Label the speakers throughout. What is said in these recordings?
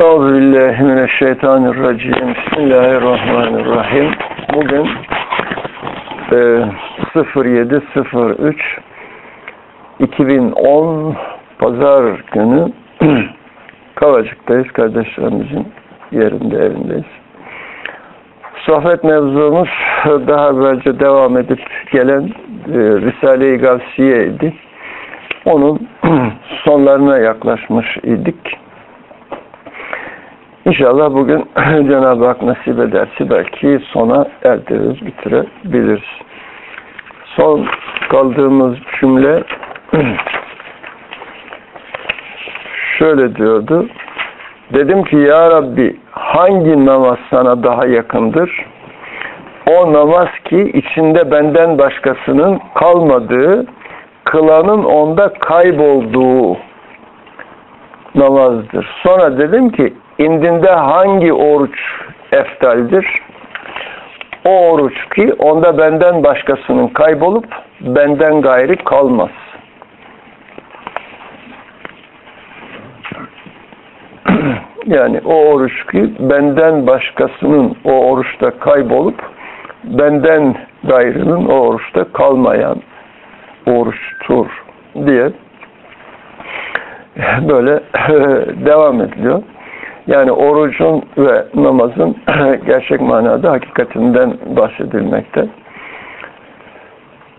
Speaker 1: Euzu billahi mineşşeytanirracim. Bismillahirrahmanirrahim. Bugün e, 0703 2010 Pazar günü Kavacık'tayız. Kardeşlerimizin yerinde evindeyiz. Sohbet mevzumuz daha evvelce devam edip gelen e, Risale-i Gavsiye idi. Onun sonlarına yaklaşmış idik. İnşallah bugün Cenab-ı Hak nasip ederse belki sona erdiririz, bitirebiliriz. Son kaldığımız cümle şöyle diyordu. Dedim ki ya Rabbi hangi namaz sana daha yakındır? O namaz ki içinde benden başkasının kalmadığı, kılanın onda kaybolduğu namazdır. Sonra dedim ki indinde hangi oruç eftaldir? O oruç ki onda benden başkasının kaybolup benden gayri kalmaz. yani o oruç ki benden başkasının o oruçta kaybolup benden gayrının o oruçta kalmayan oruçtur diye böyle devam ediliyor. Yani orucun ve namazın gerçek manada hakikatinden bahsedilmekte.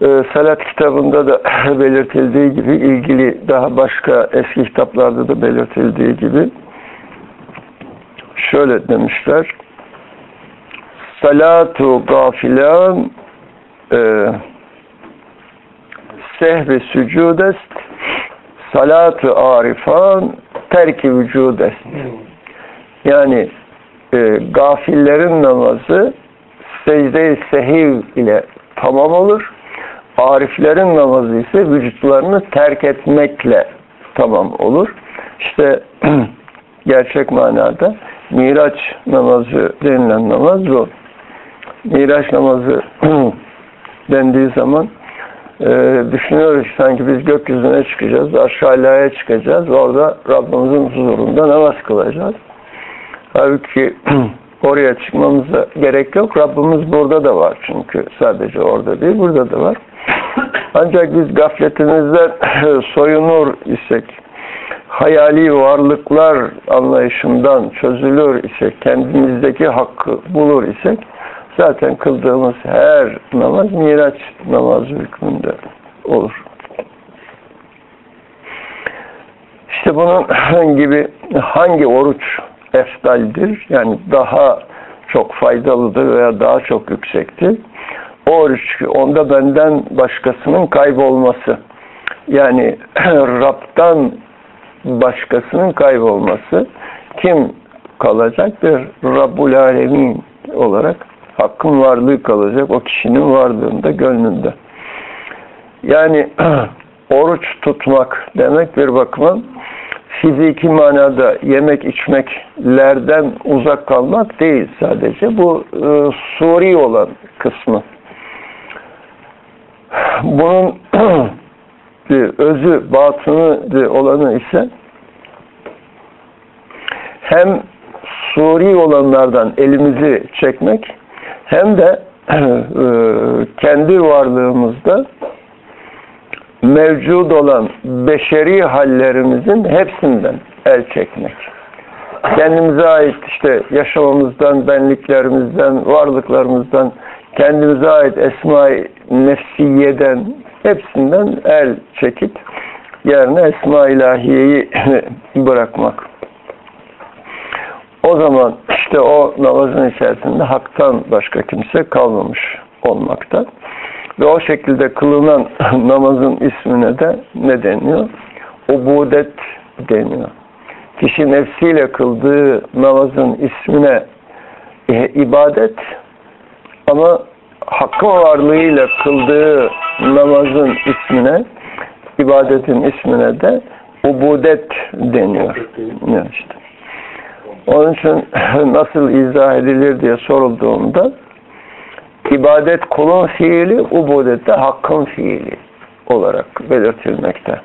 Speaker 1: Ee, Salat kitabında da belirtildiği gibi ilgili daha başka eski kitaplarda da belirtildiği gibi şöyle demişler. Salatu gafilan e, sehvi sücudest salatu arifan terki vücudest. Yani e, gafillerin namazı secde-i sehiv ile tamam olur. Ariflerin namazı ise vücutlarını terk etmekle tamam olur. İşte gerçek manada Miraç namazı denilen namaz bu. Miraç namazı dendiği zaman e, düşünüyoruz sanki biz gökyüzüne çıkacağız, aşağıya çıkacağız, orada Rabbimizin huzurunda namaz kılacağız. Halbuki oraya çıkmamıza gerek yok. Rabbimiz burada da var çünkü. Sadece orada değil, burada da var. Ancak biz gafletimizden soyunur isek, hayali varlıklar anlayışından çözülür isek, kendimizdeki hakkı bulur isek, zaten kıldığımız her namaz miraç namazı hükmünde olur. İşte bunun gibi hangi oruç eftaldir, yani daha çok faydalıdır veya daha çok yüksektir. O oruç onda benden başkasının kaybolması. Yani Rab'dan başkasının kaybolması. Kim kalacak? Bir Rabbul Alemin olarak hakkın varlığı kalacak. O kişinin varlığında, gönlünde. Yani oruç tutmak demek bir bakıma fiziki manada yemek içmeklerden uzak kalmak değil sadece. Bu e, suri olan kısmı. Bunun özü, batını olanı ise hem suri olanlardan elimizi çekmek hem de e, kendi varlığımızda mevcut olan beşeri hallerimizin hepsinden el çekmek. Kendimize ait işte yaşamamızdan, benliklerimizden, varlıklarımızdan, kendimize ait esma-i nefsiyeden hepsinden el çekip yerine esma ilahiyeyi bırakmak. O zaman işte o namazın içerisinde haktan başka kimse kalmamış olmakta. Ve o şekilde kılınan namazın ismine de ne deniyor? Ubudet deniyor. Kişi nefsiyle kıldığı namazın ismine e, ibadet ama hakkın varlığıyla kıldığı namazın ismine, ibadetin ismine de ubudet deniyor. işte. Onun için nasıl izah edilir diye sorulduğunda ibadet kulun fiili, ubudet de hakkın fiili olarak belirtilmekte.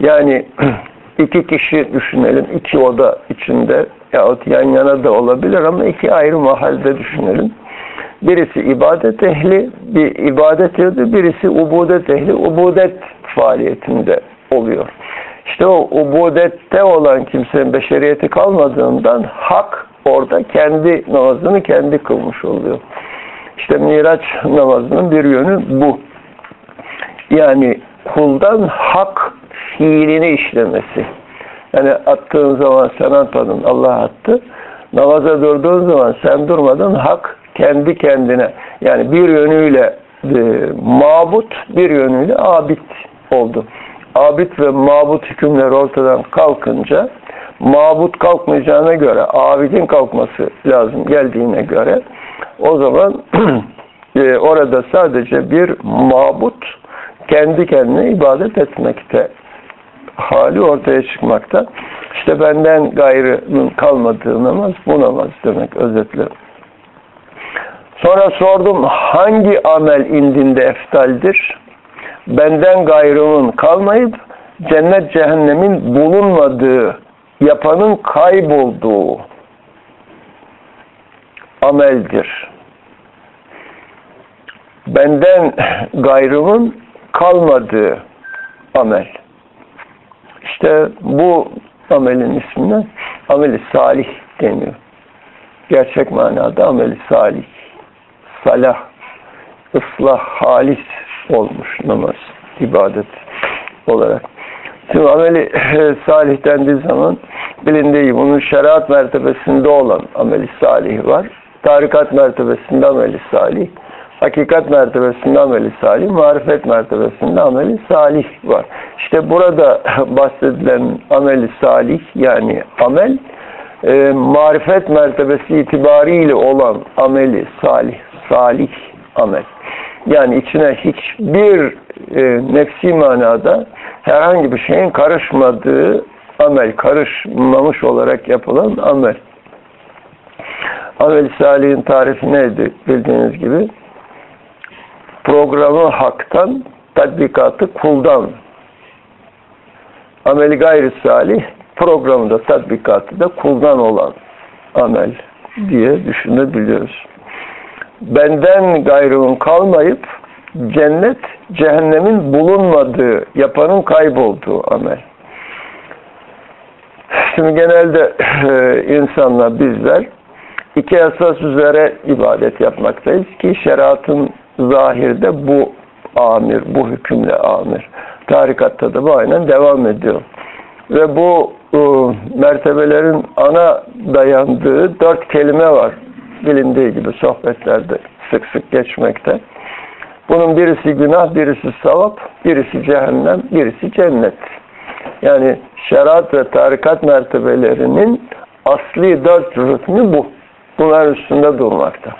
Speaker 1: Yani iki kişi düşünelim, iki oda içinde yahut yan yana da olabilir ama iki ayrı mahalde düşünelim. Birisi ibadet ehli, bir ibadet ehli, birisi ubudet ehli, ubudet faaliyetinde oluyor. İşte o ubudette olan kimsenin beşeriyeti kalmadığından hak orada kendi namazını kendi kılmış oluyor. İşte Miraç namazının bir yönü bu. Yani kuldan hak fiilini işlemesi. Yani attığın zaman sen atmadın, Allah attı. Namaza durduğun zaman sen durmadın, hak kendi kendine. Yani bir yönüyle e, mabut, bir yönüyle abid oldu. Abid ve mabut hükümleri ortadan kalkınca, mabut kalkmayacağına göre, abidin kalkması lazım geldiğine göre, o zaman e, orada sadece bir mabut kendi kendine ibadet etmekte hali ortaya çıkmakta. İşte benden gayrının kalmadığı namaz bu namaz demek özetle. Sonra sordum hangi amel indinde eftaldir? Benden gayrının kalmayıp cennet cehennemin bulunmadığı, yapanın kaybolduğu ameldir. Benden gayrımın kalmadığı amel. İşte bu amelin ismine ameli salih deniyor. Gerçek manada ameli salih. Salah, ıslah, halis olmuş namaz, ibadet olarak. Şimdi ameli salih dendiği zaman bilindiği bunun şeriat mertebesinde olan ameli salih var. Tarikat mertebesinde ameli salih hakikat mertebesinde ameli salih, marifet mertebesinde ameli salih var. İşte burada bahsedilen ameli salih yani amel e, marifet mertebesi itibariyle olan ameli salih, salih amel. Yani içine hiçbir e, nefsi manada herhangi bir şeyin karışmadığı amel, karışmamış olarak yapılan amel. Amel-i Salih'in tarifi neydi bildiğiniz gibi? programı haktan, tatbikatı kuldan. Ameli gayri salih, programı tatbikatı da kuldan olan amel diye düşünebiliyoruz. Benden gayrının kalmayıp cennet, cehennemin bulunmadığı, yapanın kaybolduğu amel. Şimdi genelde e, insanlar, bizler iki esas üzere ibadet yapmaktayız ki şeriatın zahirde bu amir, bu hükümle amir. Tarikatta da bu aynen devam ediyor. Ve bu e, mertebelerin ana dayandığı dört kelime var. Bilindiği gibi sohbetlerde sık sık geçmekte. Bunun birisi günah, birisi savap, birisi cehennem, birisi cennet. Yani şeriat ve tarikat mertebelerinin asli dört rükmü bu. Bunların üstünde durmakta.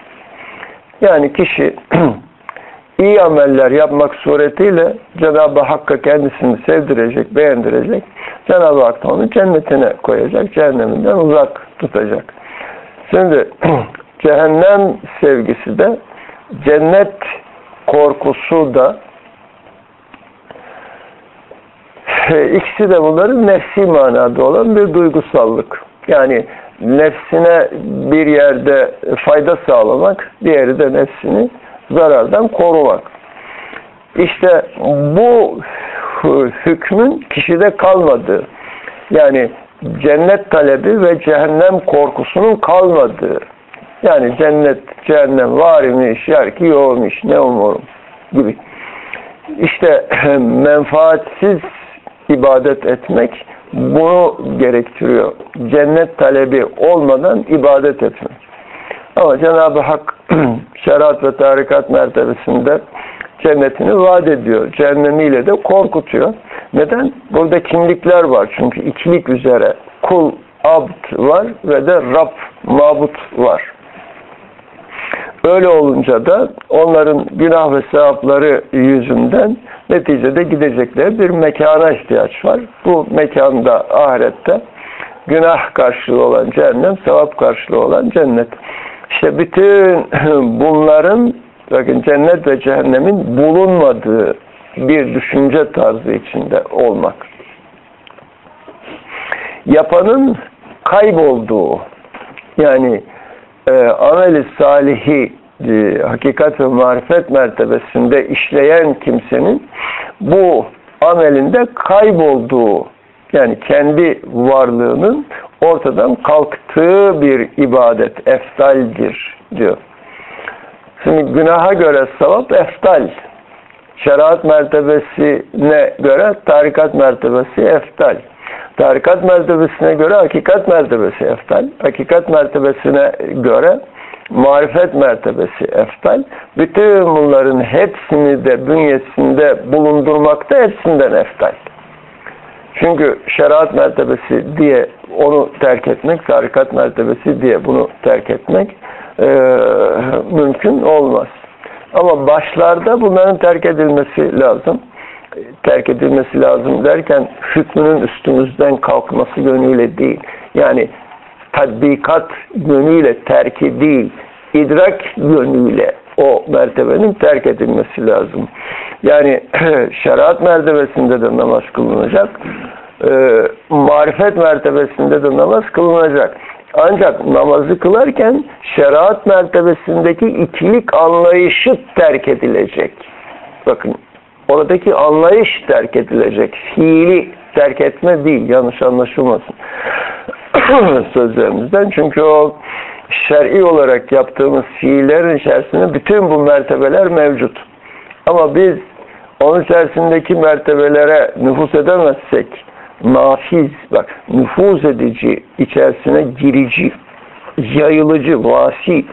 Speaker 1: Yani kişi iyi ameller yapmak suretiyle Cenab-ı Hakk'a kendisini sevdirecek, beğendirecek. Cenab-ı Hak da onu cennetine koyacak, cehenneminden uzak tutacak. Şimdi cehennem sevgisi de cennet korkusu da ikisi de bunların nefsi manada olan bir duygusallık. Yani nefsine bir yerde fayda sağlamak, diğeri de nefsini zarardan korumak. İşte bu hükmün kişide kalmadığı, yani cennet talebi ve cehennem korkusunun kalmadığı, yani cennet, cehennem var imiş, yer ki yokmuş, ne umurum gibi. İşte menfaatsiz ibadet etmek bunu gerektiriyor. Cennet talebi olmadan ibadet etmek. Ama Cenab-ı Hak şeriat ve tarikat mertebesinde cennetini vaat ediyor. Cehennemiyle de korkutuyor. Neden? Burada kimlikler var. Çünkü ikilik üzere kul, abd var ve de Rab, mabut var. Öyle olunca da onların günah ve sevapları yüzünden neticede gidecekleri bir mekana ihtiyaç var. Bu mekanda ahirette günah karşılığı olan cehennem, sevap karşılığı olan cennet. İşte bütün bunların bakın cennet ve cehennemin bulunmadığı bir düşünce tarzı içinde olmak. Yapanın kaybolduğu yani e, ameli salihi e, hakikat ve marifet mertebesinde işleyen kimsenin bu amelinde kaybolduğu yani kendi varlığının ortadan kalktığı bir ibadet eftaldir diyor. Şimdi günaha göre sevap eftal. Şeriat mertebesine göre tarikat mertebesi eftal. Tarikat mertebesine göre hakikat mertebesi eftal. Hakikat mertebesine göre marifet mertebesi eftal. Bütün bunların hepsini de bünyesinde bulundurmakta hepsinden eftal. Çünkü şeriat mertebesi diye onu terk etmek, tarikat mertebesi diye bunu terk etmek e, mümkün olmaz. Ama başlarda bunların terk edilmesi lazım. Terk edilmesi lazım derken hükmünün üstümüzden kalkması yönüyle değil. Yani tatbikat yönüyle terki değil, idrak yönüyle o mertebenin terk edilmesi lazım. Yani şeriat mertebesinde de namaz kılınacak, e, marifet mertebesinde de namaz kılınacak. Ancak namazı kılarken şeriat mertebesindeki ikilik anlayışı terk edilecek. Bakın oradaki anlayış terk edilecek. Fiili terk etme değil. Yanlış anlaşılmasın. Sözlerimizden. Çünkü o şer'i olarak yaptığımız fiillerin içerisinde bütün bu mertebeler mevcut. Ama biz onun içerisindeki mertebelere nüfus edemezsek nafiz, bak nüfuz edici, içerisine girici, yayılıcı, vasi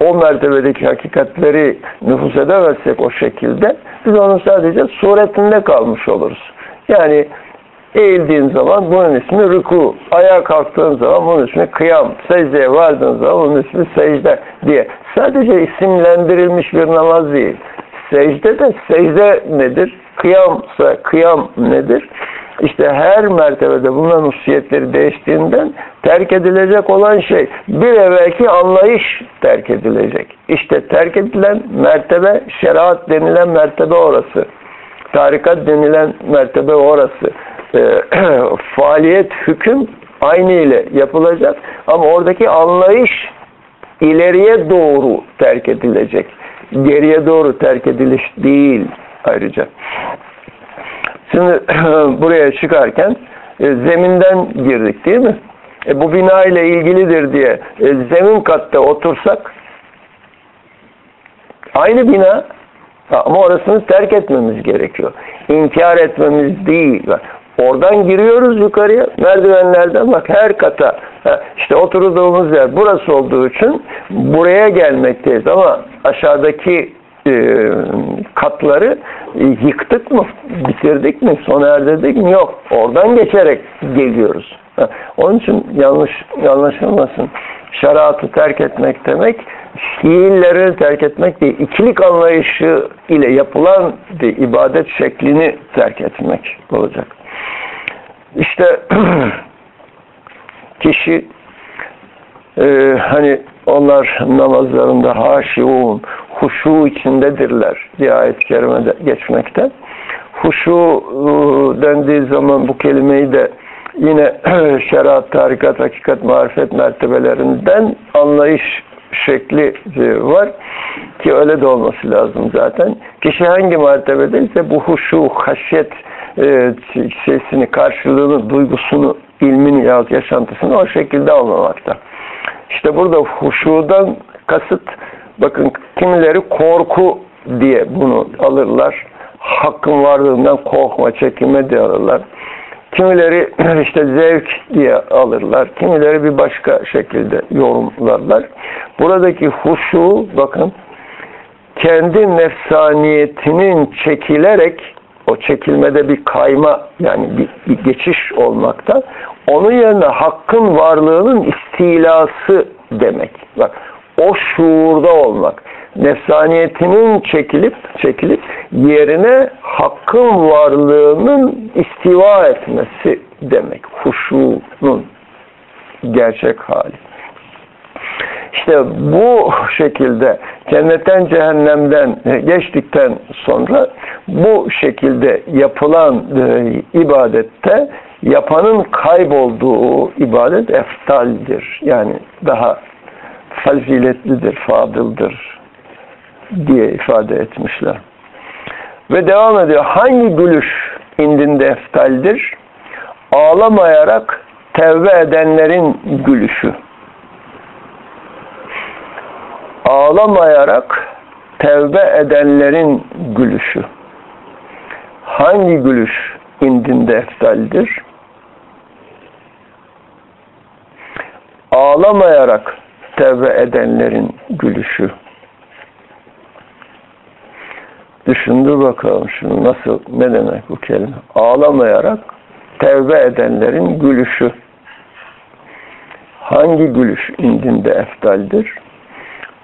Speaker 1: o mertebedeki hakikatleri nüfus edemezsek o şekilde biz onun sadece suretinde kalmış oluruz. Yani eğildiğin zaman bunun ismi rüku, ayağa kalktığın zaman bunun ismi kıyam, secdeye vardığın zaman bunun ismi secde diye. Sadece isimlendirilmiş bir namaz değil. Secde de secde nedir? Kıyamsa kıyam nedir? İşte her mertebede bulunan hususiyetleri değiştiğinden terk edilecek olan şey bir evvelki anlayış terk edilecek. İşte terk edilen mertebe şeriat denilen mertebe orası. Tarikat denilen mertebe orası. E, faaliyet, hüküm aynı ile yapılacak ama oradaki anlayış ileriye doğru terk edilecek. Geriye doğru terk ediliş değil ayrıca. Şimdi buraya çıkarken e, zeminden girdik değil mi? E, bu bina ile ilgilidir diye e, zemin katta otursak aynı bina ama orasını terk etmemiz gerekiyor. İnkar etmemiz değil. Oradan giriyoruz yukarıya. Merdivenlerden bak her kata. işte oturduğumuz yer burası olduğu için buraya gelmekteyiz. Ama aşağıdaki katları e, yıktık mı? Bitirdik mi? Sona erdirdik mi? Yok. Oradan geçerek geliyoruz. Onun için yanlış anlaşılmasın. Şeriatı terk etmek demek fiillerini terk etmek değil. İkilik anlayışı ile yapılan bir ibadet şeklini terk etmek olacak. İşte kişi e, hani onlar namazlarında haşiun, huşu içindedirler diye ayet-i kerimede geçmekte. Huşu e, dendiği zaman bu kelimeyi de yine şeriat, tarikat, hakikat, marifet mertebelerinden anlayış şekli e, var ki öyle de olması lazım zaten. Kişi hangi mertebedeyse bu huşu, haşyet e, şeysini, karşılığını, duygusunu, ilmini yahut yaşantısını o şekilde almamakta. İşte burada huşudan kasıt bakın kimileri korku diye bunu alırlar. Hakkın varlığından korkma, çekinme diye alırlar. Kimileri işte zevk diye alırlar. Kimileri bir başka şekilde yorumlarlar. Buradaki huşu bakın kendi nefsaniyetinin çekilerek o çekilmede bir kayma yani bir, bir geçiş olmakta. Onun yerine hakkın varlığının istilası demek. Bak o şuurda olmak. Nefsaniyetinin çekilip çekilip yerine hakkın varlığının istiva etmesi demek. Huşunun gerçek hali. İşte bu şekilde cennetten cehennemden geçtikten sonra bu şekilde yapılan e, ibadette yapanın kaybolduğu ibadet eftaldir. Yani daha faziletlidir, fadıldır diye ifade etmişler. Ve devam ediyor. Hangi gülüş indinde eftaldir? Ağlamayarak tevbe edenlerin gülüşü. Ağlamayarak tevbe edenlerin gülüşü. Hangi gülüş indinde eftaldir? Ağlamayarak tevbe edenlerin gülüşü. Düşündür bakalım şunu nasıl, ne demek bu kelime? Ağlamayarak tevbe edenlerin gülüşü. Hangi gülüş indinde eftaldir?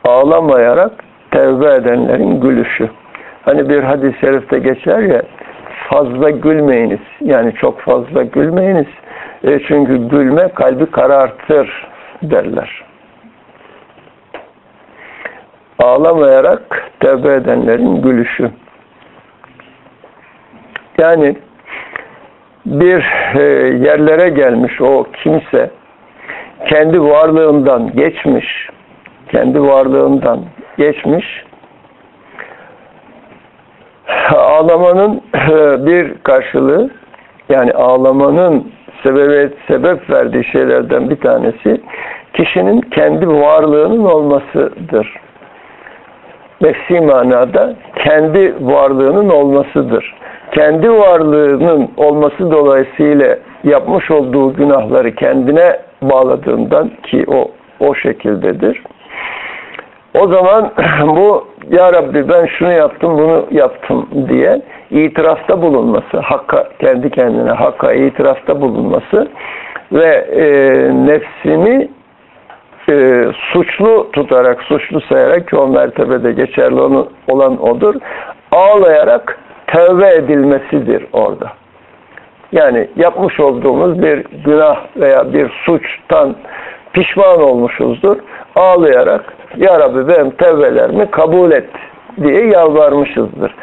Speaker 1: Ağlamayarak tevbe edenlerin gülüşü. Hani bir hadis-i şerifte geçer ya, fazla gülmeyiniz. Yani çok fazla gülmeyiniz. E çünkü gülme kalbi karartır derler. Ağlamayarak tevbe edenlerin gülüşü. Yani bir e, yerlere gelmiş o kimse kendi varlığından geçmiş, kendi varlığından geçmiş, ağlamanın e, bir karşılığı, yani ağlamanın sebebet, sebep verdiği şeylerden bir tanesi, kişinin kendi varlığının olmasıdır. Nefsi manada kendi varlığının olmasıdır kendi varlığının olması dolayısıyla yapmış olduğu günahları kendine bağladığından ki o o şekildedir. O zaman bu ya Rabbi ben şunu yaptım bunu yaptım diye itirafta bulunması, hakka kendi kendine hakka itirafta bulunması ve e, nefsini e, suçlu tutarak, suçlu sayarak ki o mertebede geçerli olan odur. Ağlayarak tevbe edilmesidir orada. Yani yapmış olduğumuz bir günah veya bir suçtan pişman olmuşuzdur. Ağlayarak Ya Rabbi benim tevbelerimi kabul et diye yalvarmışızdır.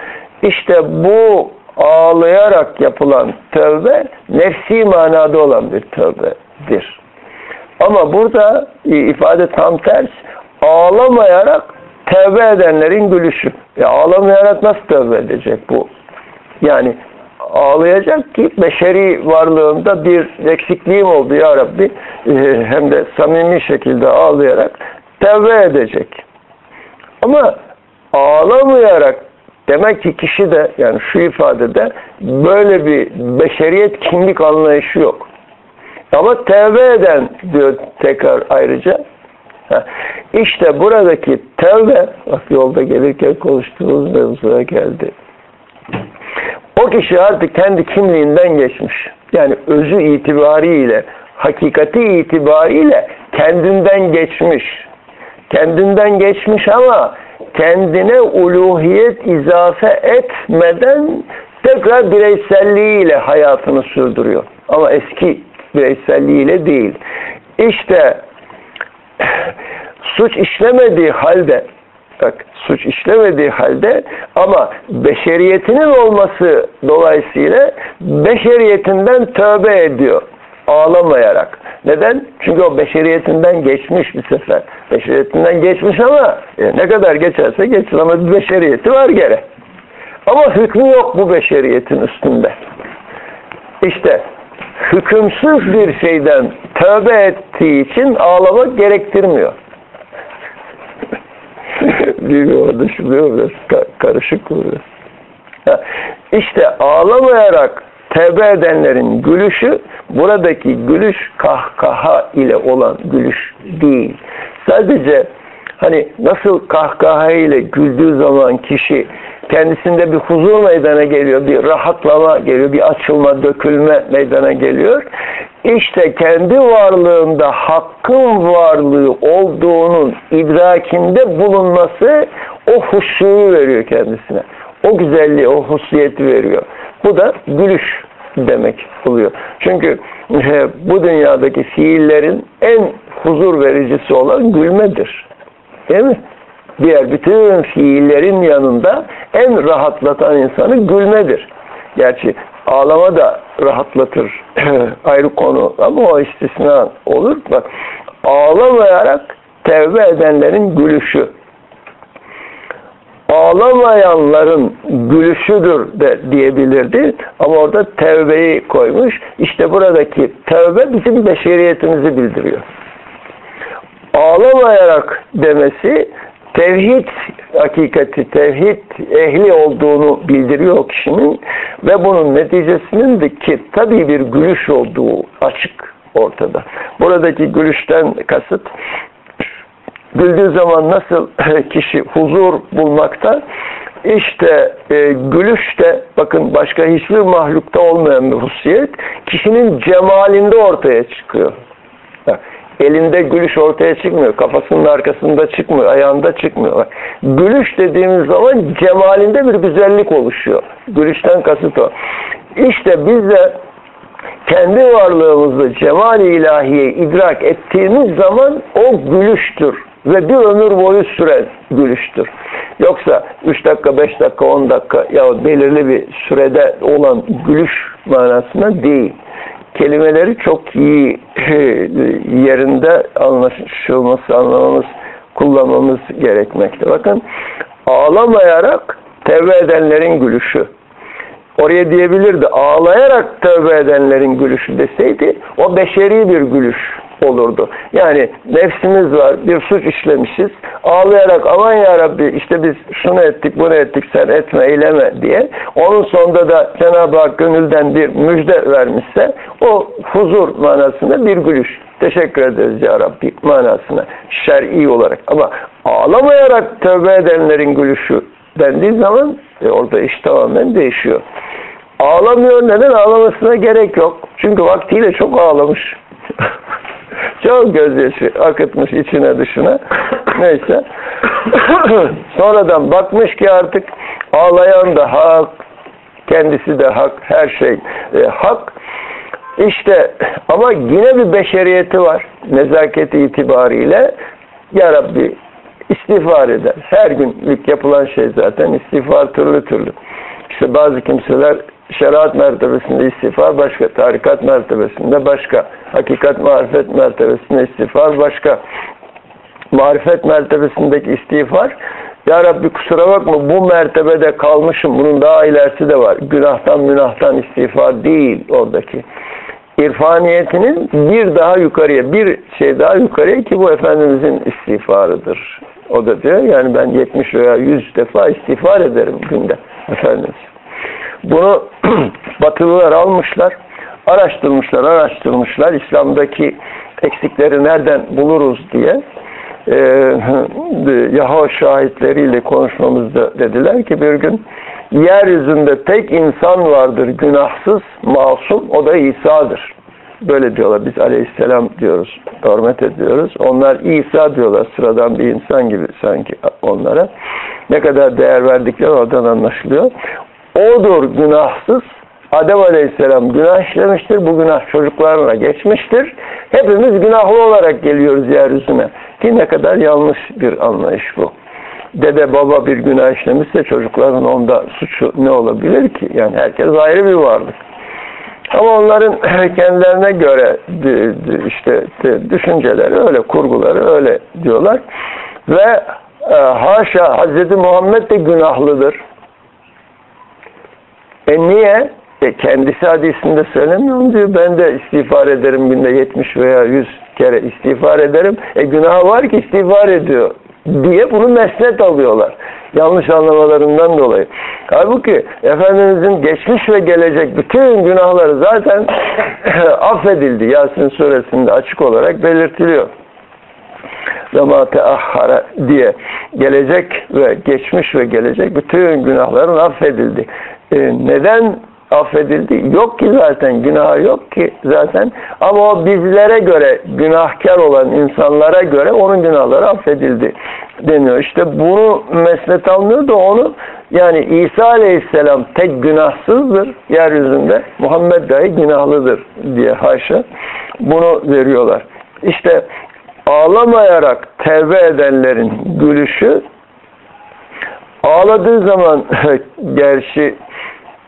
Speaker 1: İşte bu ağlayarak yapılan tövbe nefsi manada olan bir tövbedir. Ama burada ifade tam ters ağlamayarak tevbe edenlerin gülüşü. Ya ağlamayarak nasıl tövbe edecek bu? Yani ağlayacak ki beşeri varlığında bir eksikliğim oldu ya Rabbi ee, hem de samimi şekilde ağlayarak tevbe edecek. Ama ağlamayarak demek ki kişi de yani şu ifadede böyle bir beşeriyet kimlik anlayışı yok. Ama tevbe eden diyor tekrar ayrıca işte buradaki tevbe, bak yolda gelirken konuştuğumuz mevzuya geldi. O kişi artık kendi kimliğinden geçmiş. Yani özü itibariyle, hakikati itibariyle kendinden geçmiş. Kendinden geçmiş ama kendine uluhiyet izafe etmeden tekrar bireyselliğiyle hayatını sürdürüyor. Ama eski bireyselliğiyle değil. İşte suç işlemediği halde bak suç işlemediği halde ama beşeriyetinin olması dolayısıyla beşeriyetinden tövbe ediyor ağlamayarak. Neden? Çünkü o beşeriyetinden geçmiş bir sefer. Beşeriyetinden geçmiş ama e, ne kadar geçerse geçsin ama bir beşeriyeti var gene. Ama hükmü yok bu beşeriyetin üstünde. İşte hükümsüz bir şeyden tövbe ettiği için ağlamak gerektirmiyor. Bilmiyorum orada şuluyor biraz karışık oluyor. İşte ağlamayarak tevbe edenlerin gülüşü buradaki gülüş kahkaha ile olan gülüş değil. Sadece hani nasıl kahkaha ile güldüğü zaman kişi kendisinde bir huzur meydana geliyor, bir rahatlama geliyor, bir açılma, dökülme meydana geliyor. İşte kendi varlığında hakkın varlığı olduğunun idrakinde bulunması o huşuyu veriyor kendisine. O güzelliği, o husiyeti veriyor. Bu da gülüş demek oluyor. Çünkü e, bu dünyadaki fiillerin en huzur vericisi olan gülmedir. Değil mi? Diğer bütün fiillerin yanında en rahatlatan insanı gülmedir. Gerçi ağlama da rahatlatır ayrı konu ama o istisna olur. Bak ağlamayarak tevbe edenlerin gülüşü ağlamayanların gülüşüdür de diyebilirdi. Ama orada tevbeyi koymuş. İşte buradaki tevbe bizim beşeriyetimizi bildiriyor. Ağlamayarak demesi tevhid hakikati, tevhid ehli olduğunu bildiriyor kişinin ve bunun neticesinin de ki tabii bir gülüş olduğu açık ortada. Buradaki gülüşten kasıt güldüğü zaman nasıl kişi huzur bulmakta işte e, gülüş de bakın başka hiçbir mahlukta olmayan bir hususiyet kişinin cemalinde ortaya çıkıyor. Elinde gülüş ortaya çıkmıyor. Kafasının arkasında çıkmıyor. Ayağında çıkmıyor. Gülüş dediğimiz zaman cemalinde bir güzellik oluşuyor. Gülüşten kasıt o. İşte biz de kendi varlığımızı cemal-i ilahiye idrak ettiğimiz zaman o gülüştür ve bir ömür boyu süren gülüştür. Yoksa 3 dakika, 5 dakika, 10 dakika ya belirli bir sürede olan gülüş manasında değil. Kelimeleri çok iyi yerinde anlaşılması, anlamamız, kullanmamız gerekmekte. Bakın ağlamayarak tevbe edenlerin gülüşü. Oraya diyebilirdi ağlayarak tövbe edenlerin gülüşü deseydi o beşeri bir gülüş olurdu. Yani nefsimiz var, bir suç işlemişiz. Ağlayarak aman ya Rabbi işte biz şunu ettik, bunu ettik, sen etme, eyleme diye. Onun sonunda da Cenab-ı Hak gönülden bir müjde vermişse o huzur manasında bir gülüş. Teşekkür ederiz ya Rabbi manasına şer'i olarak. Ama ağlamayarak tövbe edenlerin gülüşü dendiği zaman e, orada iş tamamen değişiyor. Ağlamıyor. Neden? Ağlamasına gerek yok. Çünkü vaktiyle çok ağlamış. çok gözyaşı akıtmış içine dışına. Neyse. Sonradan bakmış ki artık ağlayan da hak, kendisi de hak, her şey e, hak. İşte ama yine bir beşeriyeti var. Nezaketi itibariyle Ya Rabbi istiğfar eder. Her günlük yapılan şey zaten istiğfar türlü türlü. İşte bazı kimseler şeriat mertebesinde istiğfar başka, tarikat mertebesinde başka, hakikat marifet mertebesinde istiğfar başka. Marifet mertebesindeki istiğfar Ya Rabbi kusura bakma bu mertebede kalmışım. Bunun daha ilerisi de var. Günahtan münahtan istiğfar değil oradaki. İrfaniyetinin bir daha yukarıya, bir şey daha yukarıya ki bu Efendimizin istiğfarıdır. O da diyor yani ben 70 veya 100 defa istiğfar ederim günde Efendimiz. Bunu Batılılar almışlar, araştırmışlar, araştırmışlar. İslam'daki eksikleri nereden buluruz diye. Ee, Yahoo şahitleriyle konuşmamızda dediler ki bir gün yeryüzünde tek insan vardır günahsız, masum, o da İsa'dır. Böyle diyorlar. Biz aleyhisselam diyoruz. Hürmet ediyoruz. Onlar İsa diyorlar. Sıradan bir insan gibi sanki onlara. Ne kadar değer verdikleri oradan anlaşılıyor. O'dur günahsız. Adem Aleyhisselam günah işlemiştir. Bu günah çocuklarına geçmiştir. Hepimiz günahlı olarak geliyoruz yeryüzüne. Ki ne kadar yanlış bir anlayış bu. Dede baba bir günah işlemişse çocukların onda suçu ne olabilir ki? Yani herkes ayrı bir varlık. Ama onların kendilerine göre işte düşünceleri öyle, kurguları öyle diyorlar. Ve e, haşa Hz. Muhammed de günahlıdır. E niye? E kendisi hadisinde söylemiyor mu diyor. Ben de istiğfar ederim günde 70 veya 100 kere istiğfar ederim. E günah var ki istiğfar ediyor diye bunu mesnet alıyorlar. Yanlış anlamalarından dolayı. Halbuki Efendimizin geçmiş ve gelecek bütün günahları zaten affedildi. Yasin suresinde açık olarak belirtiliyor. Zama teahhara diye gelecek ve geçmiş ve gelecek bütün günahların affedildi. E, neden affedildi? Yok ki zaten günah yok ki zaten ama o bizlere göre günahkar olan insanlara göre onun günahları affedildi deniyor. İşte bunu mesnet almıyor da onu yani İsa Aleyhisselam tek günahsızdır yeryüzünde. Muhammed dahi günahlıdır diye haşa bunu veriyorlar. İşte ağlamayarak tevbe edenlerin gülüşü ağladığı zaman gerçi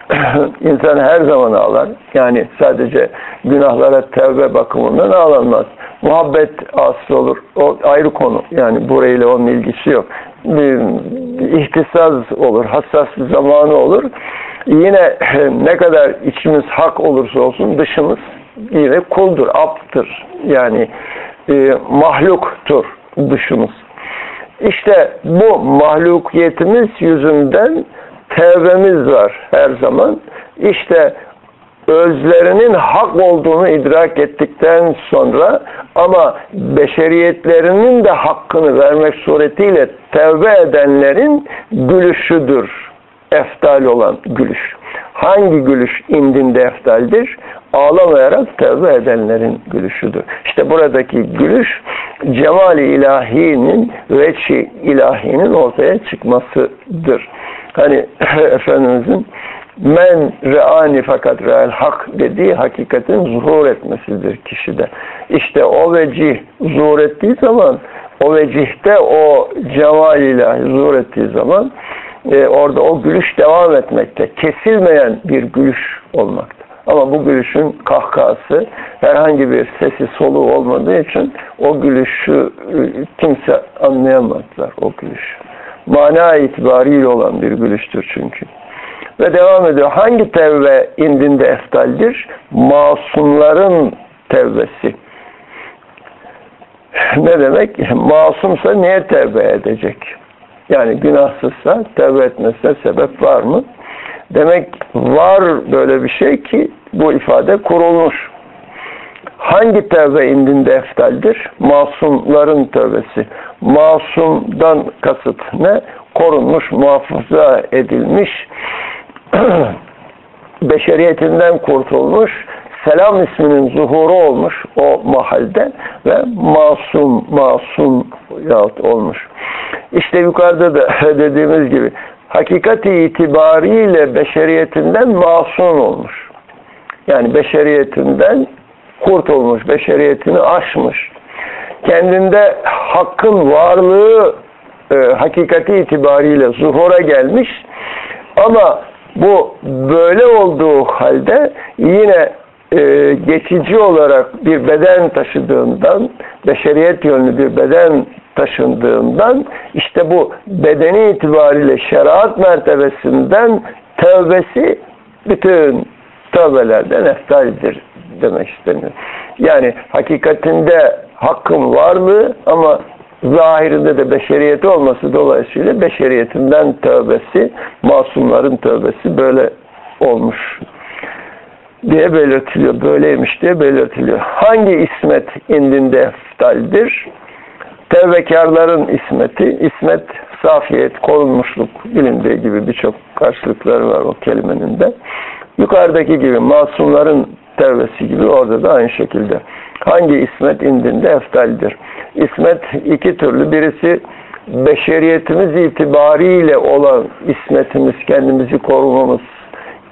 Speaker 1: insan her zaman ağlar. Yani sadece günahlara tevbe bakımından ağlanmaz. Muhabbet asıl olur. O ayrı konu. Yani burayla onun ilgisi yok. Bir, ihtisas olur. Hassas bir zamanı olur. Yine ne kadar içimiz hak olursa olsun dışımız yine kuldur, aptır. Yani e, mahluktur dışımız. İşte bu mahlukiyetimiz yüzünden tevbemiz var her zaman. İşte özlerinin hak olduğunu idrak ettikten sonra ama beşeriyetlerinin de hakkını vermek suretiyle tevbe edenlerin gülüşüdür. Eftal olan gülüş. Hangi gülüş indinde eftaldir? Ağlamayarak tevbe edenlerin gülüşüdür. İşte buradaki gülüş cemali ilahinin veçi ilahinin ortaya çıkmasıdır. Hani Efendimizin men reani fakat real hak dediği hakikatin zuhur etmesidir kişide. İşte o vecih zuhur ettiği zaman o vecihte o cemal ilahi zuhur ettiği zaman e, orada o gülüş devam etmekte. Kesilmeyen bir gülüş olmakta. Ama bu gülüşün kahkahası herhangi bir sesi soluğu olmadığı için o gülüşü e, kimse anlayamazlar o gülüş. Mana itibariyle olan bir gülüştür çünkü. Ve devam ediyor. Hangi tevbe indinde eftaldir? Masumların tevbesi. Ne demek? Masumsa niye tevbe edecek? Yani günahsızsa tevbe etmesine sebep var mı? Demek var böyle bir şey ki bu ifade kurulmuş. Hangi tevbe indinde eftaldir? Masumların tövbesi. Masumdan kasıt ne? Korunmuş, muhafaza edilmiş, beşeriyetinden kurtulmuş, selam isminin zuhuru olmuş o mahalde ve masum, masum yahut olmuş. İşte yukarıda da dediğimiz gibi hakikati itibariyle beşeriyetinden masum olmuş. Yani beşeriyetinden kurtulmuş, beşeriyetini aşmış. Kendinde hakkın varlığı e, hakikati itibariyle zuhura gelmiş ama bu böyle olduğu halde yine e, geçici olarak bir beden taşıdığından, beşeriyet yönlü bir beden taşındığından işte bu bedeni itibariyle şeriat mertebesinden tövbesi bütün tövbelerden eftaldir demek isteniyor. Yani hakikatinde hakkın varlığı ama zahirinde de beşeriyeti olması dolayısıyla beşeriyetinden tövbesi, masumların tövbesi böyle olmuş diye belirtiliyor. Böyleymiş diye belirtiliyor. Hangi ismet indinde eftaldir? Tevbekarların ismeti, ismet, safiyet, korunmuşluk bilindiği gibi birçok karşılıkları var o kelimenin de. Yukarıdaki gibi masumların tevbesi gibi orada da aynı şekilde. Hangi ismet indinde eftaldir? İsmet iki türlü. Birisi beşeriyetimiz itibariyle olan ismetimiz, kendimizi korumamız,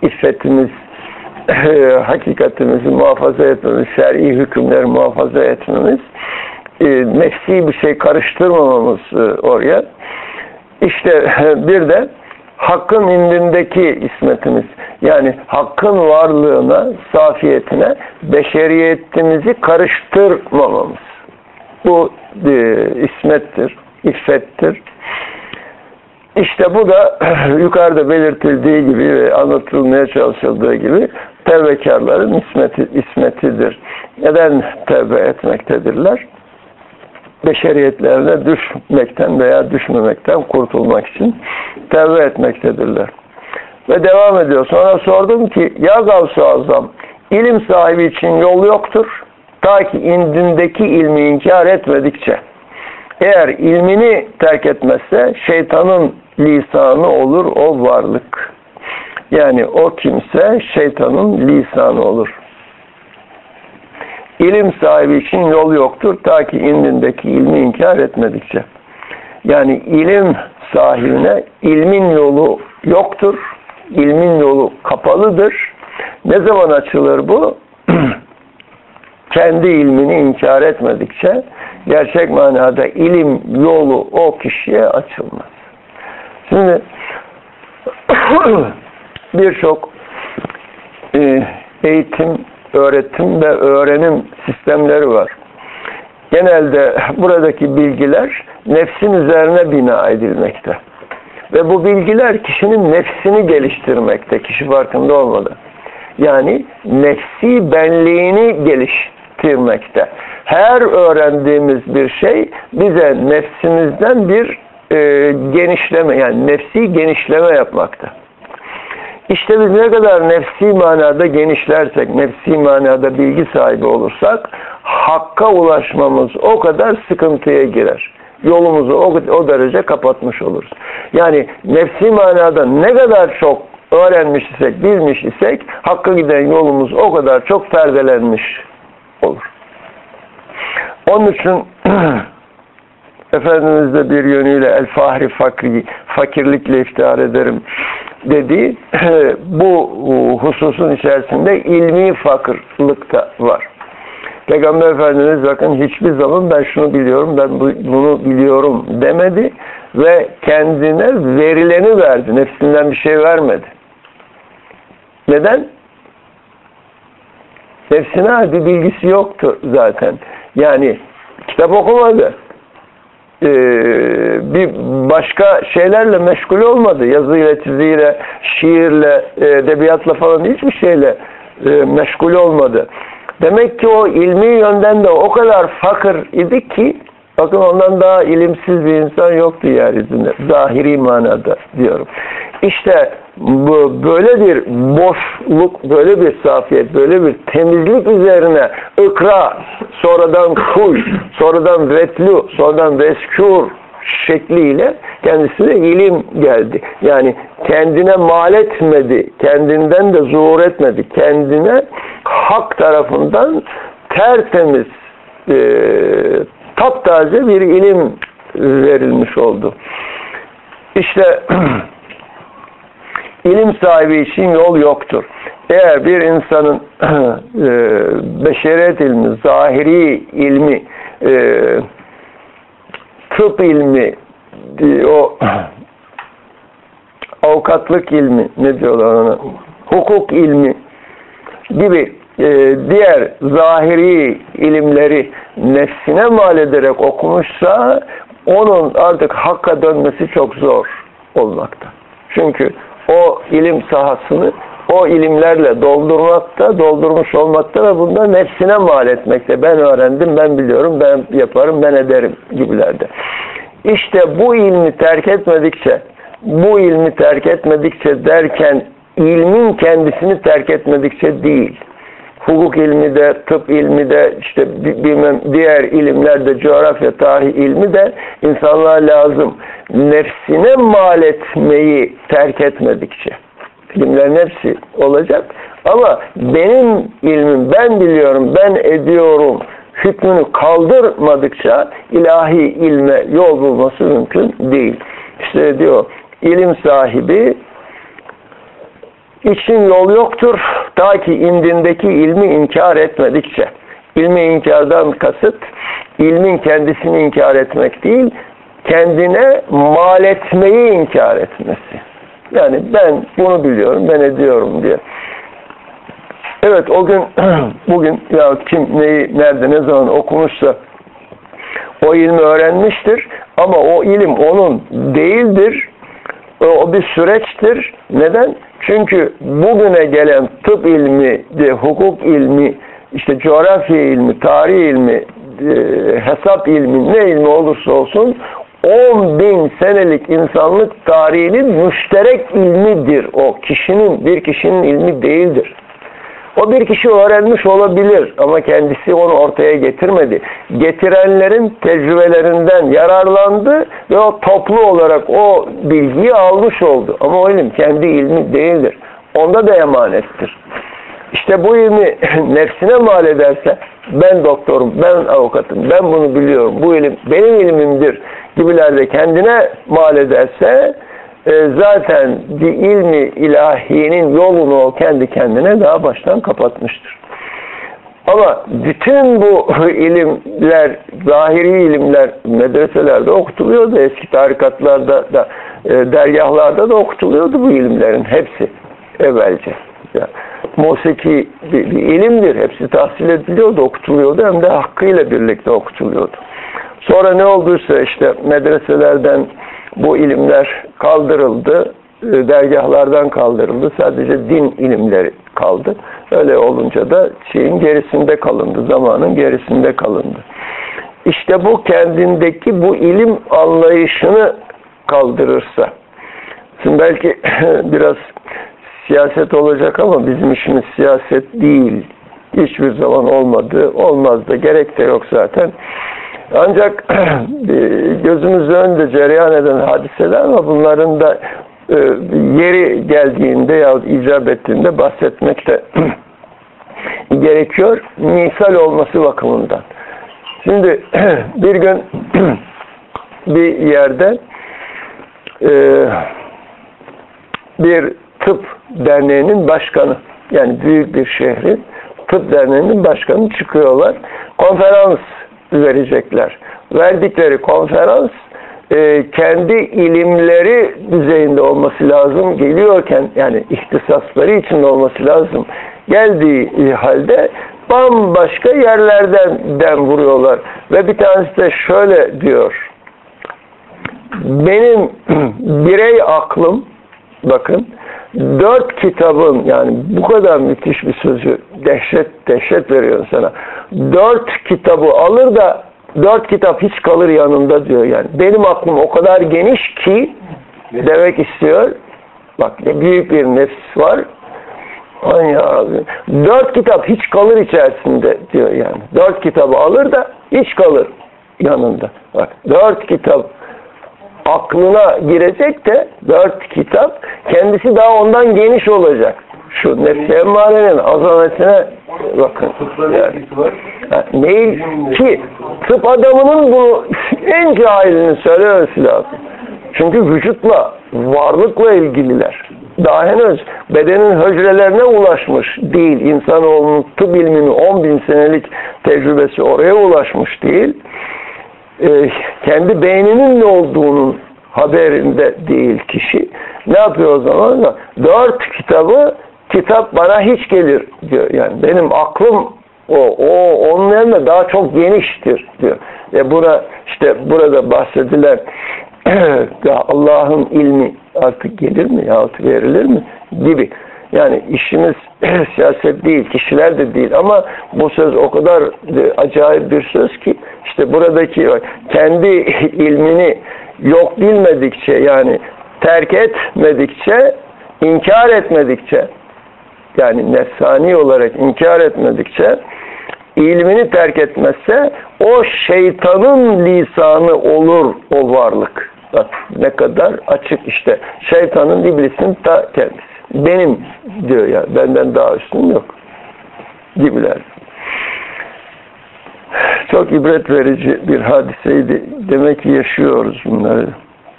Speaker 1: iffetimiz, hakikatimizi muhafaza etmemiz, şer'i hükümleri muhafaza etmemiz, e, nefsi bir şey karıştırmamamız e, oraya. İşte bir de hakkın indindeki ismetimiz. Yani hakkın varlığına, safiyetine beşeriyetimizi karıştırmamamız. Bu e, ismettir, iffettir. İşte bu da yukarıda belirtildiği gibi ve anlatılmaya çalışıldığı gibi tevbekarların ismeti, ismetidir. Neden tevbe etmektedirler? beşeriyetlerine düşmekten veya düşmemekten kurtulmak için tevbe etmektedirler. Ve devam ediyor. Sonra sordum ki ya Gavsu Azam ilim sahibi için yol yoktur. Ta ki indindeki ilmi inkar etmedikçe. Eğer ilmini terk etmezse şeytanın lisanı olur o varlık. Yani o kimse şeytanın lisanı olur. İlim sahibi için yol yoktur ta ki indindeki ilmi inkar etmedikçe. Yani ilim sahibine ilmin yolu yoktur. İlmin yolu kapalıdır. Ne zaman açılır bu? Kendi ilmini inkar etmedikçe gerçek manada ilim yolu o kişiye açılmaz. Şimdi birçok e, eğitim, öğretim ve öğrenim sistemleri var. Genelde buradaki bilgiler nefsin üzerine bina edilmekte. Ve bu bilgiler kişinin nefsini geliştirmekte, kişi farkında olmadı. Yani nefsi benliğini geliştirmekte. Her öğrendiğimiz bir şey bize nefsimizden bir e, genişleme, yani nefsi genişleme yapmakta. İşte biz ne kadar nefsi manada genişlersek, nefsi manada bilgi sahibi olursak, hakka ulaşmamız o kadar sıkıntıya girer. Yolumuzu o, o derece kapatmış oluruz. Yani nefsi manada ne kadar çok öğrenmiş isek, bilmiş isek, hakka giden yolumuz o kadar çok perdelenmiş olur. Onun için Efendimiz de bir yönüyle el fahri fakri, fakirlikle iftihar ederim dediği bu hususun içerisinde ilmi fakirlikte var. Peygamber Efendimiz bakın hiçbir zaman ben şunu biliyorum, ben bunu biliyorum demedi ve kendine verileni verdi. Nefsinden bir şey vermedi. Neden? Nefsine bir bilgisi yoktu zaten. Yani kitap okumadı. Ee, bir başka şeylerle meşgul olmadı. Yazıyla, çiziyle, şiirle, edebiyatla falan hiçbir şeyle e, meşgul olmadı. Demek ki o ilmi yönden de o kadar fakir idi ki bakın ondan daha ilimsiz bir insan yoktu yeryüzünde. Zahiri manada diyorum. İşte bu, böyle bir boşluk, böyle bir safiyet, böyle bir temizlik üzerine ikra, sonradan kuş, sonradan retlu, sonradan reskür şekliyle kendisine ilim geldi. Yani kendine mal etmedi, kendinden de zuhur etmedi. Kendine hak tarafından tertemiz, e, taptaze bir ilim verilmiş oldu. İşte ilim sahibi için yol yoktur. Eğer bir insanın e, beşeret ilmi, zahiri ilmi, e, tıp ilmi, e, o avukatlık ilmi, ne diyorlar ona, hukuk ilmi gibi e, diğer zahiri ilimleri nefsine mal ederek okumuşsa onun artık hakka dönmesi çok zor olmakta. Çünkü o ilim sahasını o ilimlerle doldurmakta, doldurmuş olmakta ve bunda nefsine mal etmekte. Ben öğrendim, ben biliyorum, ben yaparım, ben ederim gibilerde. İşte bu ilmi terk etmedikçe, bu ilmi terk etmedikçe derken ilmin kendisini terk etmedikçe değil. Hukuk ilmi de, tıp ilmi de, işte bilmem diğer ilimlerde, coğrafya, tarih ilmi de insanlığa lazım. Nefsine mal etmeyi terk etmedikçe. İlimlerin hepsi olacak. Ama benim ilmim, ben biliyorum, ben ediyorum hükmünü kaldırmadıkça ilahi ilme yol bulması mümkün değil. İşte diyor, ilim sahibi için yol yoktur. Ta ki indindeki ilmi inkar etmedikçe. İlmi inkardan kasıt, ilmin kendisini inkar etmek değil, kendine mal etmeyi inkar etmesi. Yani ben bunu biliyorum, ben ediyorum diye. Evet o gün, bugün ya kim neyi, nerede, ne zaman okumuşsa o ilmi öğrenmiştir ama o ilim onun değildir. O bir süreçtir. Neden? Çünkü bugüne gelen tıp ilmi, hukuk ilmi, işte coğrafya ilmi, tarih ilmi, e, hesap ilmi, ne ilmi olursa olsun 10 bin senelik insanlık tarihinin müşterek ilmidir o. Kişinin, bir kişinin ilmi değildir. O bir kişi öğrenmiş olabilir ama kendisi onu ortaya getirmedi. Getirenlerin tecrübelerinden yararlandı ve o toplu olarak o bilgiyi almış oldu. Ama o ilim kendi ilmi değildir. Onda da emanettir. İşte bu ilmi nefsine mal ederse ben doktorum, ben avukatım, ben bunu biliyorum, bu ilim benim ilmimdir gibilerde kendine mal ederse e, zaten bir ilmi ilahiyenin yolunu kendi kendine daha baştan kapatmıştır. Ama bütün bu ilimler, zahiri ilimler medreselerde okutuluyordu. Eski tarikatlarda da, e, dergahlarda da okutuluyordu bu ilimlerin hepsi evvelce. Yani musiki bir, bir ilimdir. Hepsi tahsil ediliyordu, okutuluyordu hem de hakkıyla birlikte okutuluyordu. Sonra ne olduysa işte medreselerden bu ilimler kaldırıldı, e, dergahlardan kaldırıldı. Sadece din ilimleri kaldı. Öyle olunca da şeyin gerisinde kalındı, zamanın gerisinde kalındı. İşte bu kendindeki bu ilim anlayışını kaldırırsa, şimdi belki biraz siyaset olacak ama bizim işimiz siyaset değil. Hiçbir zaman olmadı, olmaz da gerek de yok zaten. Ancak gözümüzün önünde cereyan eden hadiseler ama bunların da e, yeri geldiğinde ya icap ettiğinde bahsetmekte gerekiyor. Misal olması bakımından. Şimdi bir gün bir yerde e, bir tıp derneğinin başkanı yani büyük bir şehrin tıp derneğinin başkanı çıkıyorlar. Konferans verecekler. Verdikleri konferans e, kendi ilimleri düzeyinde olması lazım. Geliyorken yani ihtisasları içinde olması lazım. Geldiği halde bambaşka yerlerden den vuruyorlar. Ve bir tanesi de şöyle diyor. Benim birey aklım bakın dört kitabın yani bu kadar müthiş bir sözü dehşet dehşet veriyor sana. Dört kitabı alır da dört kitap hiç kalır yanında diyor yani. Benim aklım o kadar geniş ki demek istiyor. Bak ne büyük bir nefs var. Ay abi. Dört kitap hiç kalır içerisinde diyor yani. Dört kitabı alır da hiç kalır yanında. Bak dört kitap aklına girecek de dört kitap kendisi daha ondan geniş olacak. Şu nefsi emmarenin azametine bakın. Yani. Ha, değil ki tıp adamının bu en cahilini söylemesi lazım. Çünkü vücutla, varlıkla ilgililer. Daha henüz bedenin hücrelerine ulaşmış değil. İnsanoğlunun tıp ilminin 10 bin senelik tecrübesi oraya ulaşmış değil. Ee, kendi beyninin ne olduğunun haberinde değil kişi. Ne yapıyor o zaman? Dört kitabı kitap bana hiç gelir diyor. Yani benim aklım o, o onun yanında daha çok geniştir diyor. Ve buna işte burada bahsedilen Allah'ın ilmi artık gelir mi yahut verilir mi gibi. Yani işimiz siyaset değil, kişiler de değil ama bu söz o kadar acayip bir söz ki işte buradaki kendi ilmini yok bilmedikçe yani terk etmedikçe, inkar etmedikçe yani nefsani olarak inkar etmedikçe ilmini terk etmezse o şeytanın lisanı olur o varlık. Bak ne kadar açık işte. Şeytanın iblisin ta kendisi. Benim diyor ya. Benden daha üstün yok. Gibiler. Çok ibret verici bir hadiseydi. Demek ki yaşıyoruz bunları.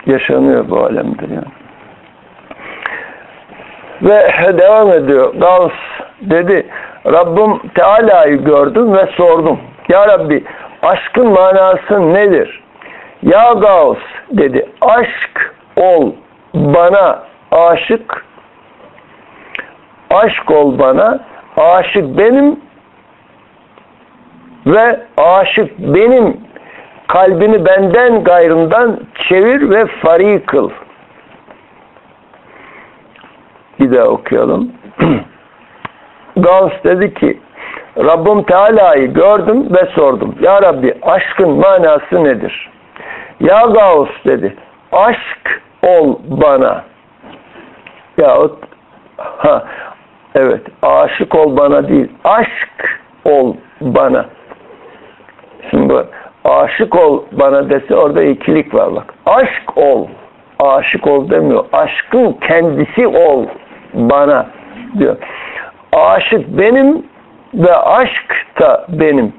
Speaker 1: Yaşanıyor bu alemde yani. Ve devam ediyor. Gavs dedi Rabbim Teala'yı gördüm ve sordum. Ya Rabbi aşkın manası nedir? Ya Gavs dedi aşk ol bana aşık aşk ol bana aşık benim ve aşık benim kalbini benden gayrından çevir ve fari kıl. Bir daha okuyalım. Gavs dedi ki Rabbim Teala'yı gördüm ve sordum. Ya Rabbi aşkın manası nedir? Ya Gavs dedi. Aşk ol bana. Yahut ha, evet aşık ol bana değil. Aşk ol bana. Şimdi bu aşık ol bana dese orada ikilik var bak. Aşk ol. Aşık ol demiyor. Aşkın kendisi ol bana diyor. Aşık benim ve aşk da benim.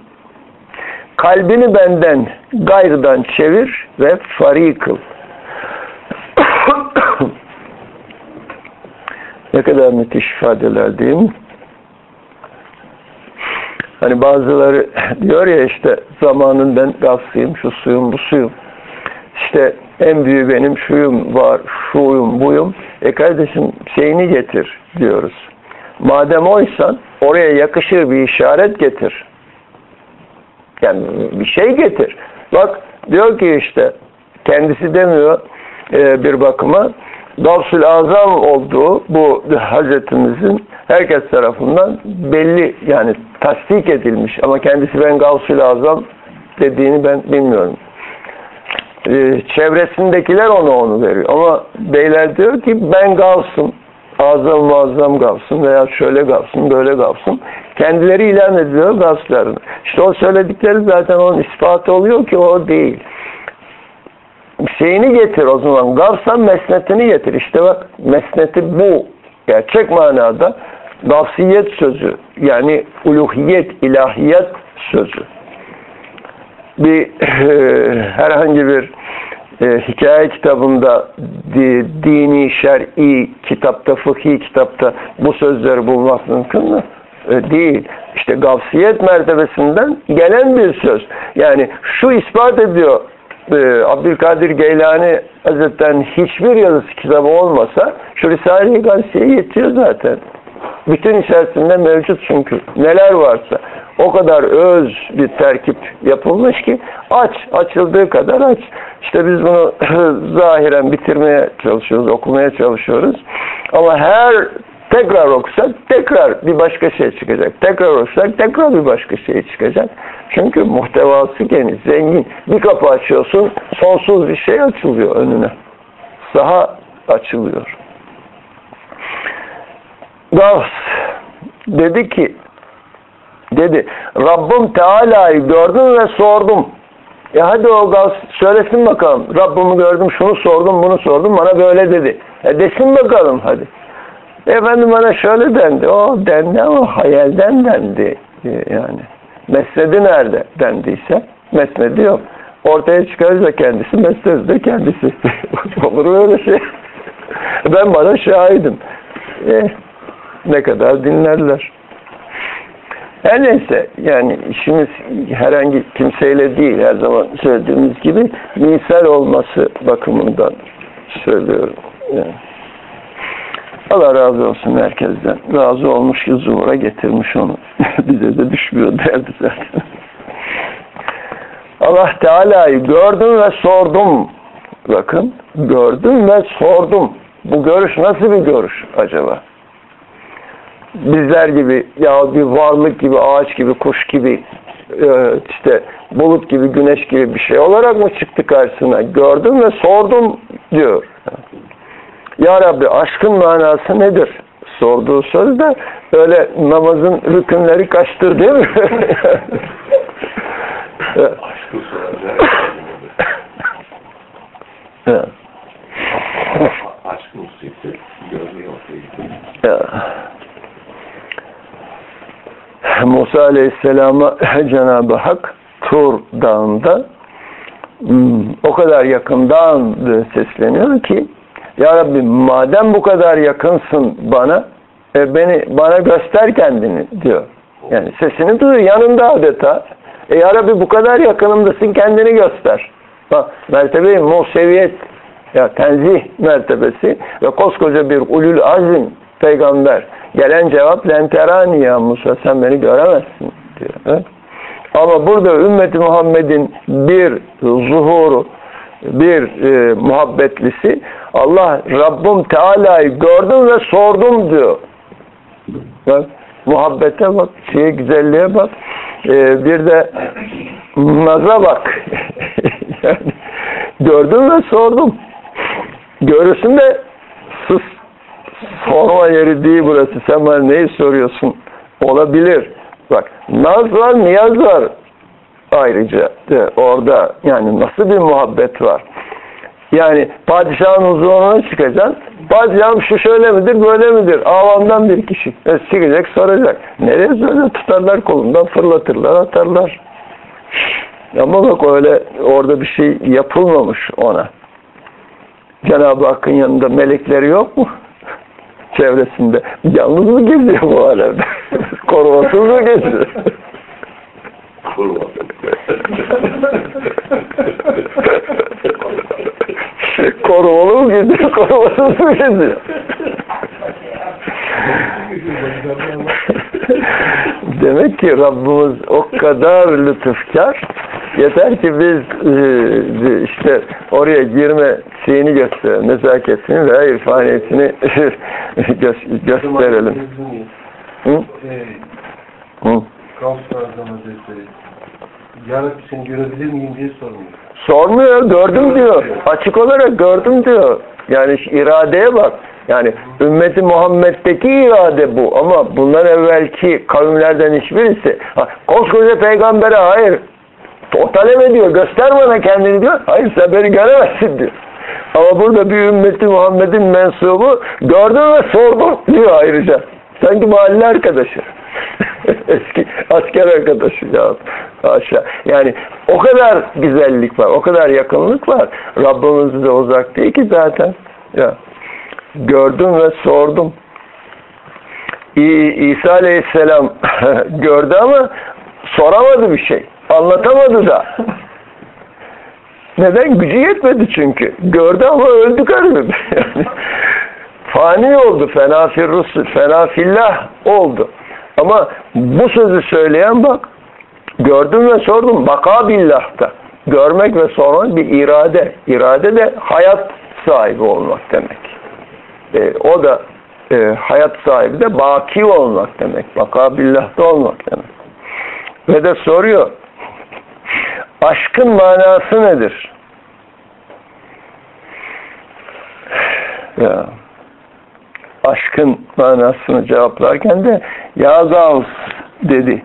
Speaker 1: Kalbini benden gayrıdan çevir ve fari kıl. ne kadar müthiş ifadeler değil mi? Hani bazıları diyor ya işte zamanın ben gazsıyım, şu suyum, bu suyum. İşte en büyüğü benim şuyum var, şuyum, buyum. E kardeşim şeyini getir diyoruz. Madem oysan oraya yakışır bir işaret getir. Yani bir şey getir. Bak diyor ki işte kendisi demiyor e, bir bakıma Gavsul Azam olduğu bu Hazretimizin herkes tarafından belli yani tasdik edilmiş ama kendisi ben Gavsul Azam dediğini ben bilmiyorum. Ee, çevresindekiler ona onu veriyor. Ama beyler diyor ki ben Gavs'ım. Azam muazzam Gavs'ım veya şöyle Gavs'ım böyle Gavs'ım. Kendileri ilan ediyor Gavs'larını. İşte o söyledikleri zaten onun ispatı oluyor ki o değil. Şeyini getir o zaman. Gavs'tan mesnetini getir. İşte bak mesneti bu. Gerçek manada gavsiyet sözü. Yani uluhiyet, ilahiyet sözü bir e, herhangi bir e, hikaye kitabında di, dini, şer'i kitapta, fıkhi kitapta bu sözleri bulmak mümkün mü? E, değil. İşte gavsiyet mertebesinden gelen bir söz. Yani şu ispat ediyor e, Abdülkadir Geylani Hazretleri'nin hiçbir yazısı kitabı olmasa şu Risale-i yetiyor zaten. Bütün içerisinde mevcut çünkü. Neler varsa o kadar öz bir terkip yapılmış ki aç, açıldığı kadar aç. İşte biz bunu zahiren bitirmeye çalışıyoruz, okumaya çalışıyoruz. Ama her tekrar okusak tekrar bir başka şey çıkacak. Tekrar okusak tekrar bir başka şey çıkacak. Çünkü muhtevası geniş, zengin. Bir kapı açıyorsun, sonsuz bir şey açılıyor önüne. Saha açılıyor. Gavs dedi ki dedi Rabbim Teala'yı gördüm ve sordum. E hadi o söylesin bakalım. Rabbimi gördüm, şunu sordum, bunu sordum. Bana böyle dedi. E desin bakalım hadi. Efendim bana şöyle dendi. O dendi ama hayalden dendi. E, yani mesnedi nerede dendiyse mesnedi yok. Ortaya çıkarırsa kendisi, mesnedi de kendisi. Olur öyle şey. Ben bana şahidim. E, ne kadar dinlerler. Her neyse yani işimiz herhangi kimseyle değil her zaman söylediğimiz gibi misal olması bakımından söylüyorum. Yani. Allah razı olsun herkesten. Razı olmuş ki zuhura getirmiş onu. Bize de düşmüyor derdi zaten. Allah Teala'yı gördüm ve sordum. Bakın gördüm ve sordum. Bu görüş nasıl bir görüş acaba? Bizler gibi ya bir varlık gibi, ağaç gibi, kuş gibi e, işte bulut gibi, güneş gibi bir şey olarak mı çıktı karşısına? Gördüm ve sordum diyor. Ya Rabbi aşkın manası nedir? Sorduğu sözde öyle namazın rükünleri kaçtır değil mi?
Speaker 2: Aşkı soracak. Aşkın hususiyeti görmeyi ortaya.
Speaker 1: Musa Aleyhisselam'a Cenab-ı Hak Tur Dağı'nda hmm, o kadar yakından sesleniyor ki Ya Rabbi madem bu kadar yakınsın bana e, beni bana göster kendini diyor. Yani sesini duyuyor yanında adeta. E Ya Rabbi bu kadar yakınımdasın kendini göster. Bak mertebe museviyet ya tenzih mertebesi ve koskoca bir ulul azim peygamber Gelen cevap lenterani ya Musa sen beni göremezsin diyor. Evet. Ama burada ümmeti Muhammed'in bir zuhuru, bir e, muhabbetlisi Allah Rabbim Teala'yı gördüm ve sordum diyor. Bak, muhabbete bak, şeye güzelliğe bak. E, bir de naza bak. yani, gördüm ve sordum. Görürsün de sorma yeri değil burası. Sen bana neyi soruyorsun? Olabilir. Bak naz var, niyaz var ayrıca de orada. Yani nasıl bir muhabbet var? Yani padişahın huzuruna çıkacaksın. Padişahım şu şöyle midir, böyle midir? Avamdan bir kişi. E, çıkacak, soracak. Nereye söyle tutarlar kolundan, fırlatırlar, atarlar. Ama bak öyle orada bir şey yapılmamış ona. Cenab-ı Hakk'ın yanında melekleri yok mu? Çevresinde. Yalnız mı geziyor bu alemde? Korumasız mı geziyor? Korumalı mı geziyor? Korumasız mı geziyor? Demek ki Rabbimiz o kadar lütufkar. Yeter ki biz e, işte oraya girme şeyini göster, nezaketini ve irfaniyetini gö- gösterelim. Hı? Hı.
Speaker 3: Yarabbi seni görebilir miyim diye sormuyor.
Speaker 1: Sormuyor, gördüm diyor. Açık olarak gördüm diyor. Yani iradeye bak. Yani ümmeti Muhammed'deki irade bu. Ama bundan evvelki kavimlerden hiçbirisi. Ha, koskoca peygambere hayır. O talep ediyor. Göster bana kendini diyor. Hayır sen beni göremezsin diyor. Ama burada bir ümmeti Muhammed'in mensubu gördüm ve sordum diyor ayrıca. Sanki mahalle arkadaşı. Eski asker arkadaşı ya. Haşa. Yani o kadar güzellik var, o kadar yakınlık var. Rabbimiz bize uzak değil ki zaten. Ya. Gördüm ve sordum. İsa Aleyhisselam gördü ama soramadı bir şey. Anlatamadı da. Neden? Gücü yetmedi çünkü. Gördü ama öldü karı. Yani, fani oldu. Fena firrusu, fena fillah oldu. Ama bu sözü söyleyen bak gördüm ve sordum. Baka billah'ta. Görmek ve sormak bir irade. İrade de hayat sahibi olmak demek. E, o da e, hayat sahibi de baki olmak demek. Baka billah'ta olmak demek. Ve de soruyor. Aşkın manası nedir? Ya aşkın manasını cevaplarken de ya Gavs dedi.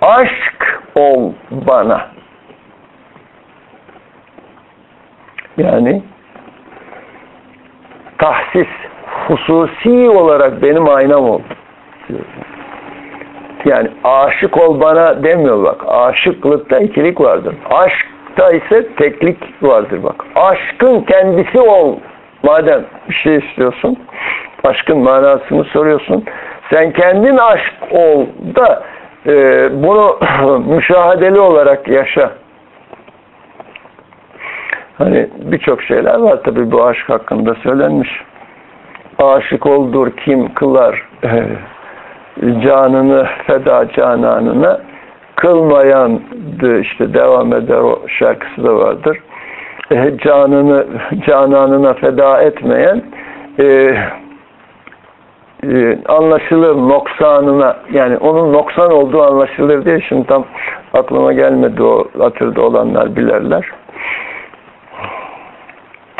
Speaker 1: Aşk ol bana. Yani tahsis, hususi olarak benim aynam ol. Yani aşık ol bana demiyor bak. Aşıklıkta ikilik vardır. Aşkta ise teklik vardır bak. Aşkın kendisi ol. Madem bir şey istiyorsun, aşkın manasını soruyorsun. Sen kendin aşk ol da e, bunu müşahedeli olarak yaşa. Hani birçok şeyler var tabii bu aşk hakkında söylenmiş. Aşık oldur kim kılar e, canını feda cananına kılmayan işte devam eder o şarkısı da vardır. E, canını cananına feda etmeyen e, e, anlaşılır noksanına yani onun noksan olduğu anlaşılır diye şimdi tam aklıma gelmedi o hatırda olanlar bilerler.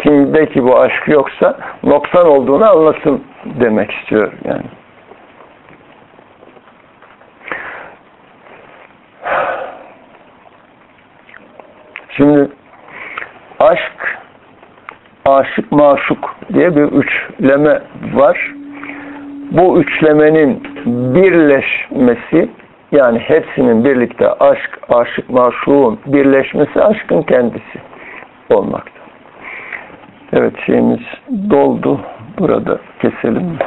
Speaker 1: Kimde ki bu aşk yoksa noksan olduğunu anlasın demek istiyor yani. Şimdi aşk, aşık maşuk diye bir üçleme var. Bu üçlemenin birleşmesi yani hepsinin birlikte aşk, aşık maşuğun birleşmesi aşkın kendisi olmakta. Evet şeyimiz doldu. Burada keselim.